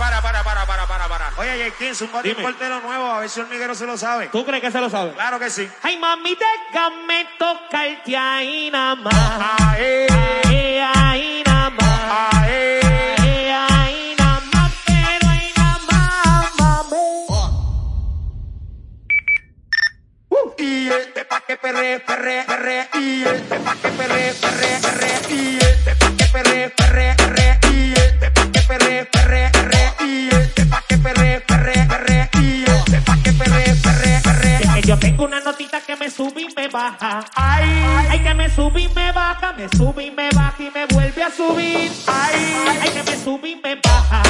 para, para, para, para, para, para. Oye, Jenkins, un un Dime. portero nuevo, a ver si el hormiguero se lo sabe. ¿Tú crees que se lo sabe? Claro que sí. Ay, mami, déjame tocarte ahí nada más. Ahí, ahí nada más. ae. Ahí, ahí nada más, pero ahí nada más, mami. Y este pa' que perre, perre, perre. Y este pa' que perre, perre, perre. Y este pa' que perre, perre, yo tengo una notita que me sube y me baja. Ay, Ay, que me sube y me baja, me sube y me baja y me vuelve a subir. ay. Ay, que me sube y me baja,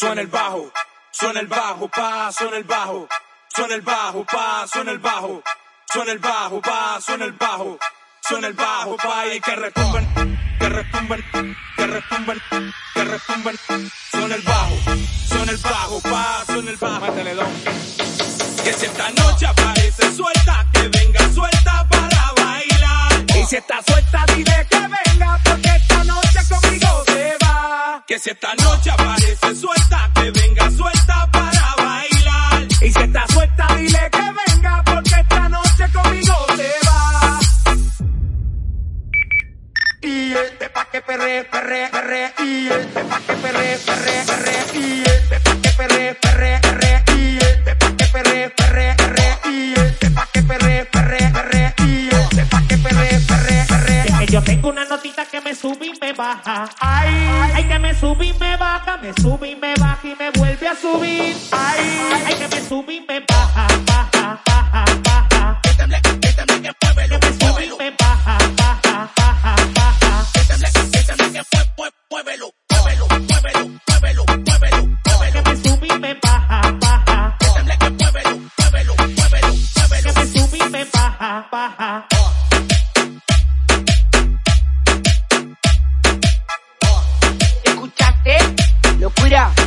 Suena el bajo, suena el bajo, pa, suena el bajo, suena el bajo, pa, suena el bajo, suena el bajo, pa, suena el bajo, suena el bajo, pa, y que retumben, que retumben, que retumben, que retumben, suena el bajo, suena el bajo, pa, suena el bajo, métele don. Que si esta noche aparece suelta, que venga suelta para bailar. Y si está Que si esta noche aparece suelta, que venga suelta para bailar. Y si está suelta, dile que venga, porque esta noche conmigo se va. Y este pa' que perre, perre, perre. Y este pa' que perre, perre, perre. Y este. Y este pa' que perre, perre, perre. Y este pa' que perre, perre, perre. Y este pa' que perre, perre, perre. Yo tengo una notita baja. Ay, ay, que me sube y me baja, me sube y me baja y me vuelve a subir. Ay, ay, que me sube y me baja, baja, baja, baja. Que me sube y me baja, baja, baja, baja. Muévelo, muévelo, muévelo, muévelo. Que me sube y me baja, baja. Muévelo, muévelo, muévelo, muévelo. Que me sube y me baja, baja. mira.